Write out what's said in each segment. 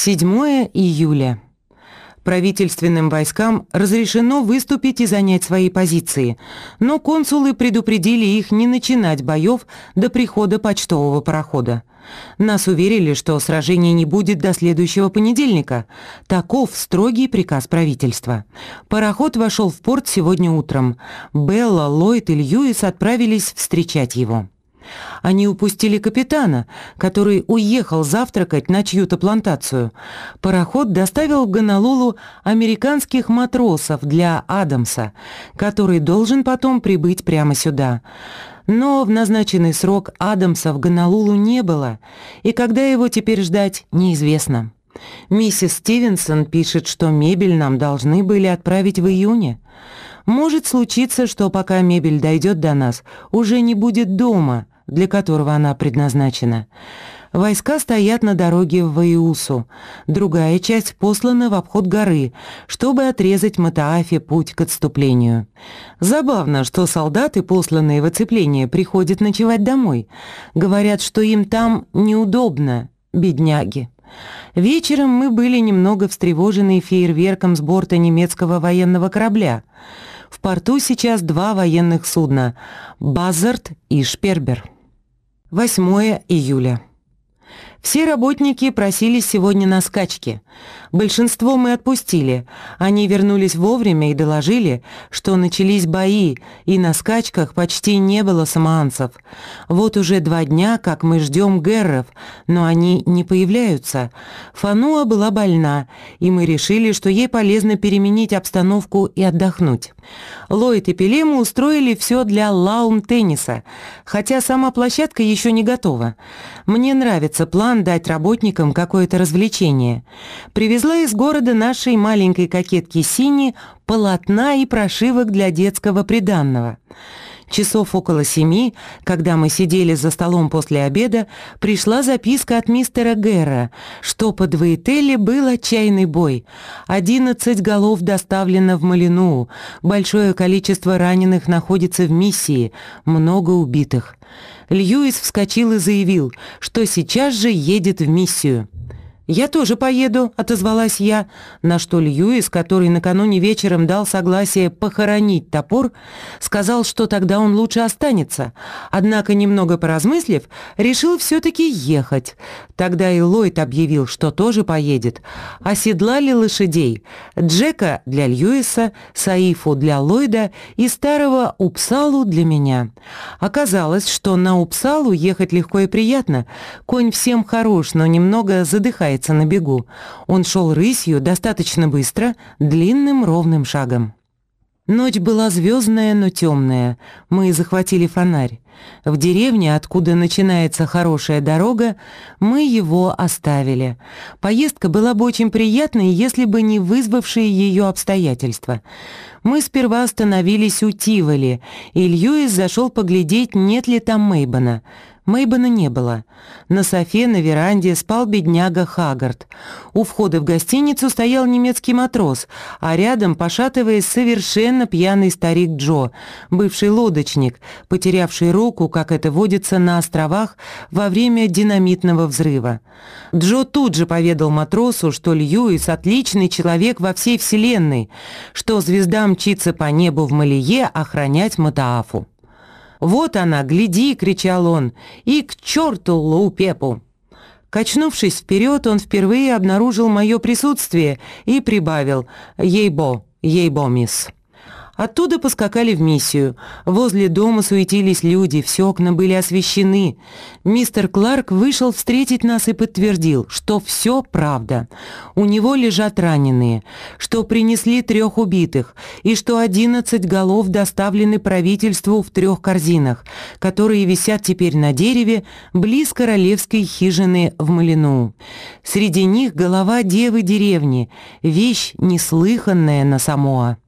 7 июля. Правительственным войскам разрешено выступить и занять свои позиции, но консулы предупредили их не начинать боев до прихода почтового парохода. Нас уверили, что сражения не будет до следующего понедельника. Таков строгий приказ правительства. Пароход вошел в порт сегодня утром. Белла, Ллойд и Льюис отправились встречать его. Они упустили капитана, который уехал завтракать на чью-то плантацию. Пароход доставил в Гонолулу американских матросов для Адамса, который должен потом прибыть прямо сюда. Но в назначенный срок Адамса в Гонолулу не было, и когда его теперь ждать, неизвестно. Миссис Стивенсон пишет, что мебель нам должны были отправить в июне. Может случиться, что пока мебель дойдет до нас, уже не будет дома, для которого она предназначена. Войска стоят на дороге в Ваиусу, другая часть послана в обход горы, чтобы отрезать Матаафе путь к отступлению. Забавно, что солдаты, посланные в оцепление, приходят ночевать домой. Говорят, что им там неудобно, бедняги. Вечером мы были немного встревожены фейерверком с борта немецкого военного корабля. В порту сейчас два военных судна – «Базард» и «Шпербер». 8 июля. Все работники просились сегодня на скачки. Большинство мы отпустили. Они вернулись вовремя и доложили, что начались бои, и на скачках почти не было самоанцев. Вот уже два дня, как мы ждем герров, но они не появляются. Фануа была больна, и мы решили, что ей полезно переменить обстановку и отдохнуть. Ллойд и Пелему устроили все для лаум-тенниса, хотя сама площадка еще не готова. Мне нравится план дать работникам какое-то развлечение. Привезла из города нашей маленькой кокетки Сини полотна и прошивок для детского приданного. Часов около семи, когда мы сидели за столом после обеда, пришла записка от мистера Гэра, что под Вейтелле был отчаянный бой. Одиннадцать голов доставлено в Малину, большое количество раненых находится в миссии, много убитых. Льюис вскочил и заявил, что сейчас же едет в миссию. «Я тоже поеду», — отозвалась я, на что Льюис, который накануне вечером дал согласие похоронить топор, сказал, что тогда он лучше останется, однако, немного поразмыслив, решил все-таки ехать. Тогда и Ллойд объявил, что тоже поедет. Оседлали лошадей. Джека для Льюиса, Саифу для Ллойда и старого Упсалу для меня. Оказалось, что на Упсалу ехать легко и приятно. Конь всем хорош, но немного задыхается катается на бегу. Он шел рысью достаточно быстро, длинным ровным шагом. Ночь была звездная, но темная. Мы захватили фонарь. В деревне, откуда начинается хорошая дорога, мы его оставили. Поездка была бы очень приятной, если бы не вызвавшие ее обстоятельства. Мы сперва остановились у Тиволи, и Льюис зашел поглядеть, нет ли там Мейбана. Мейбана не было. На софе на веранде спал бедняга Хагард. У входа в гостиницу стоял немецкий матрос, а рядом, пошатываясь, совершенно пьяный старик Джо, бывший лодочник, потерявший руку, как это водится на островах, во время динамитного взрыва. Джо тут же поведал матросу, что Льюис – отличный человек во всей вселенной, что звезда мчится по небу в Малие охранять Матаафу. «Вот она, гляди!» — кричал он. «И к черту Лоупепу!» Качнувшись вперед, он впервые обнаружил мое присутствие и прибавил «Ей-бо, ей-бо, мисс». Оттуда поскакали в миссию. Возле дома суетились люди, все окна были освещены. Мистер Кларк вышел встретить нас и подтвердил, что все правда. У него лежат раненые, что принесли трех убитых, и что одиннадцать голов доставлены правительству в трех корзинах, которые висят теперь на дереве близ королевской хижины в Малину. Среди них голова девы деревни, вещь неслыханная на Самоа.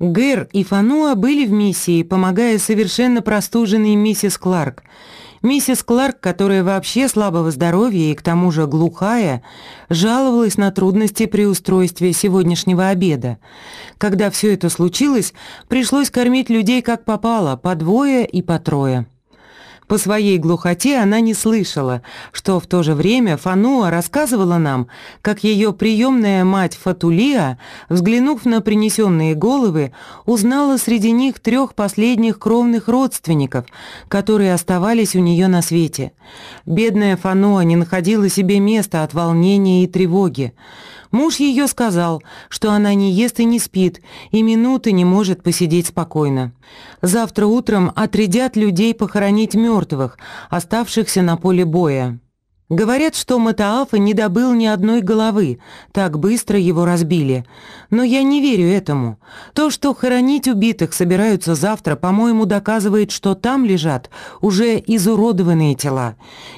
Гэр и Фануа были в миссии, помогая совершенно простуженной миссис Кларк. Миссис Кларк, которая вообще слабого здоровья и к тому же глухая, жаловалась на трудности при устройстве сегодняшнего обеда. Когда все это случилось, пришлось кормить людей как попало, по двое и по трое. По своей глухоте она не слышала, что в то же время Фануа рассказывала нам, как ее приемная мать Фатулия, взглянув на принесенные головы, узнала среди них трех последних кровных родственников, которые оставались у нее на свете. Бедная Фануа не находила себе места от волнения и тревоги. Муж ее сказал, что она не ест и не спит, и минуты не может посидеть спокойно. Завтра утром отрядят людей похоронить мертвых, оставшихся на поле боя. Говорят, что Матаафа не добыл ни одной головы, так быстро его разбили. Но я не верю этому. То, что хоронить убитых собираются завтра, по-моему, доказывает, что там лежат уже изуродованные тела.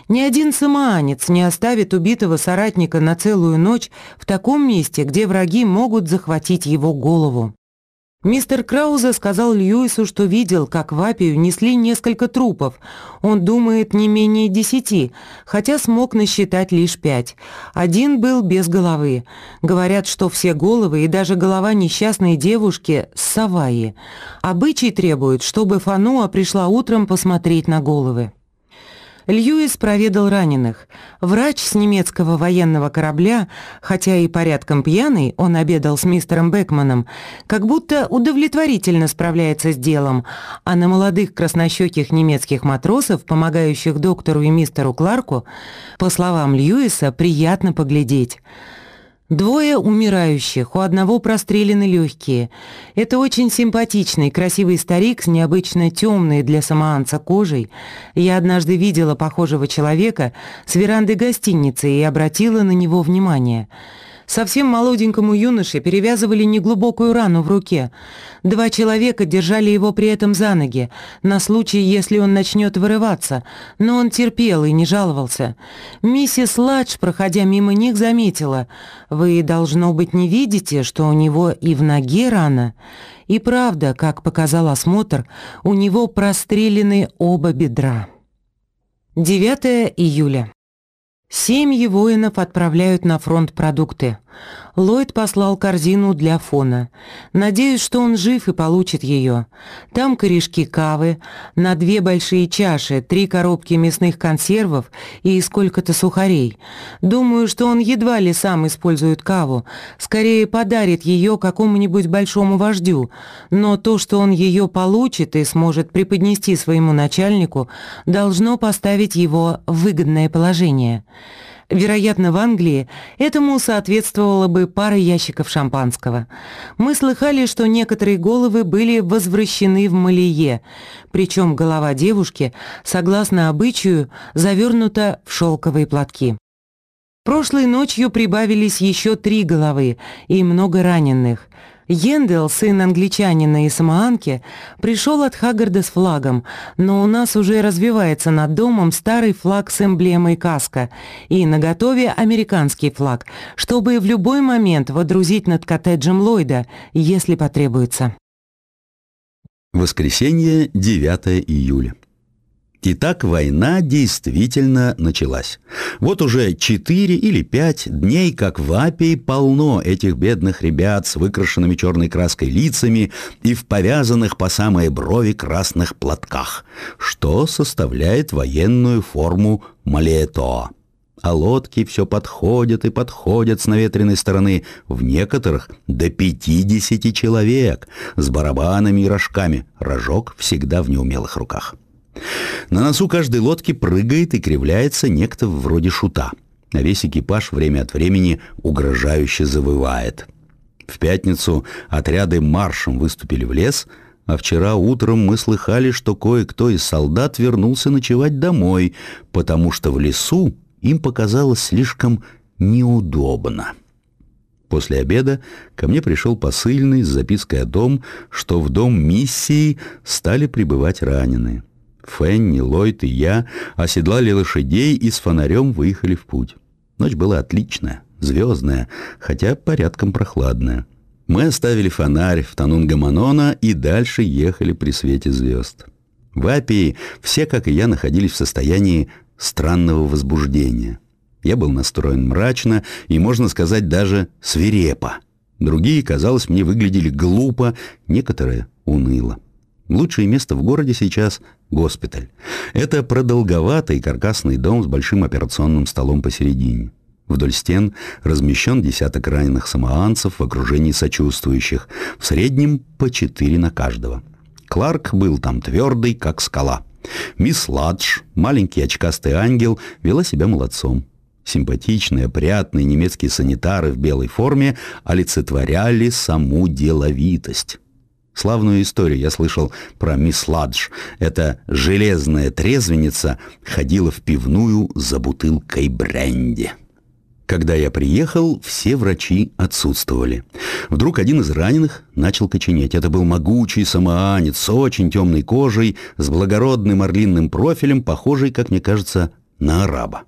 Ни один самоанец не оставит убитого соратника на целую ночь в таком месте, где враги могут захватить его голову. Мистер Краузе сказал Льюису, что видел, как в Апию несли несколько трупов. Он думает не менее десяти, хотя смог насчитать лишь пять. Один был без головы. Говорят, что все головы и даже голова несчастной девушки с Саваи. Обычай требует, чтобы Фануа пришла утром посмотреть на головы. Льюис проведал раненых. Врач с немецкого военного корабля, хотя и порядком пьяный, он обедал с мистером Бекманом, как будто удовлетворительно справляется с делом, а на молодых краснощеких немецких матросов, помогающих доктору и мистеру Кларку, по словам Льюиса, приятно поглядеть. Двое умирающих, у одного прострелены легкие. Это очень симпатичный, красивый старик с необычно темной для самоанца кожей. Я однажды видела похожего человека с веранды гостиницы и обратила на него внимание. Совсем молоденькому юноше перевязывали неглубокую рану в руке. Два человека держали его при этом за ноги, на случай, если он начнет вырываться, но он терпел и не жаловался. Миссис Ладж, проходя мимо них, заметила, «Вы, должно быть, не видите, что у него и в ноге рана?» И правда, как показал осмотр, у него прострелены оба бедра. 9 июля. Семьи воинов отправляют на фронт продукты. Ллойд послал корзину для фона. Надеюсь, что он жив и получит ее. Там корешки кавы, на две большие чаши, три коробки мясных консервов и сколько-то сухарей. Думаю, что он едва ли сам использует каву. Скорее подарит ее какому-нибудь большому вождю. Но то, что он ее получит и сможет преподнести своему начальнику, должно поставить его в выгодное положение. Вероятно, в Англии этому соответствовала бы пара ящиков шампанского. Мы слыхали, что некоторые головы были возвращены в Малие, причем голова девушки, согласно обычаю, завернута в шелковые платки. Прошлой ночью прибавились еще три головы и много раненых – Йендел, сын англичанина и самоанки, пришел от Хаггарда с флагом, но у нас уже развивается над домом старый флаг с эмблемой каска и наготове американский флаг, чтобы в любой момент водрузить над коттеджем Ллойда, если потребуется. Воскресенье, 9 июля. Итак, война действительно началась. Вот уже четыре или пять дней, как в Апии, полно этих бедных ребят с выкрашенными черной краской лицами и в повязанных по самые брови красных платках, что составляет военную форму малеето. А лодки все подходят и подходят с наветренной стороны, в некоторых до пятидесяти человек, с барабанами и рожками, рожок всегда в неумелых руках. На носу каждой лодки прыгает и кривляется некто вроде шута. А весь экипаж время от времени угрожающе завывает. В пятницу отряды маршем выступили в лес, а вчера утром мы слыхали, что кое-кто из солдат вернулся ночевать домой, потому что в лесу им показалось слишком неудобно. После обеда ко мне пришел посыльный с запиской о том, что в дом миссии стали прибывать раненые. Фенни, Ллойд и я оседлали лошадей и с фонарем выехали в путь. Ночь была отличная, звездная, хотя порядком прохладная. Мы оставили фонарь в Танунга-Манона и дальше ехали при свете звезд. В Апии все, как и я, находились в состоянии странного возбуждения. Я был настроен мрачно и, можно сказать, даже свирепо. Другие, казалось, мне выглядели глупо, некоторые — уныло. Лучшее место в городе сейчас – госпиталь. Это продолговатый каркасный дом с большим операционным столом посередине. Вдоль стен размещен десяток раненых самоанцев в окружении сочувствующих, в среднем по четыре на каждого. Кларк был там твердый, как скала. Мисс Ладж, маленький очкастый ангел, вела себя молодцом. Симпатичные, опрятные немецкие санитары в белой форме олицетворяли саму деловитость. Славную историю я слышал про мисс Ладж. Эта железная трезвенница ходила в пивную за бутылкой бренди. Когда я приехал, все врачи отсутствовали. Вдруг один из раненых начал коченеть. Это был могучий самоанец с очень темной кожей, с благородным орлинным профилем, похожий, как мне кажется, на араба.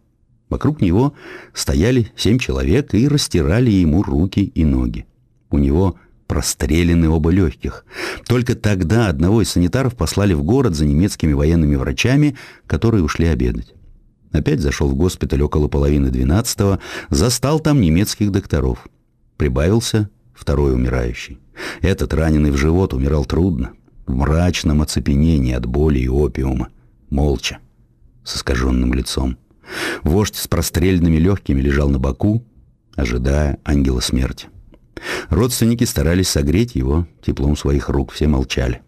Вокруг него стояли семь человек и растирали ему руки и ноги. У него прострелены оба легких. Только тогда одного из санитаров послали в город за немецкими военными врачами, которые ушли обедать. Опять зашел в госпиталь около половины двенадцатого, застал там немецких докторов. Прибавился второй умирающий. Этот раненый в живот умирал трудно, в мрачном оцепенении от боли и опиума, молча, с искаженным лицом. Вождь с простреленными легкими лежал на боку, ожидая ангела смерти. Родственники старались согреть его теплом своих рук, все молчали.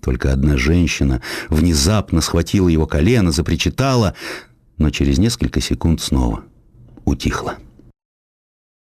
Только одна женщина внезапно схватила его колено, запричитала, но через несколько секунд снова утихла.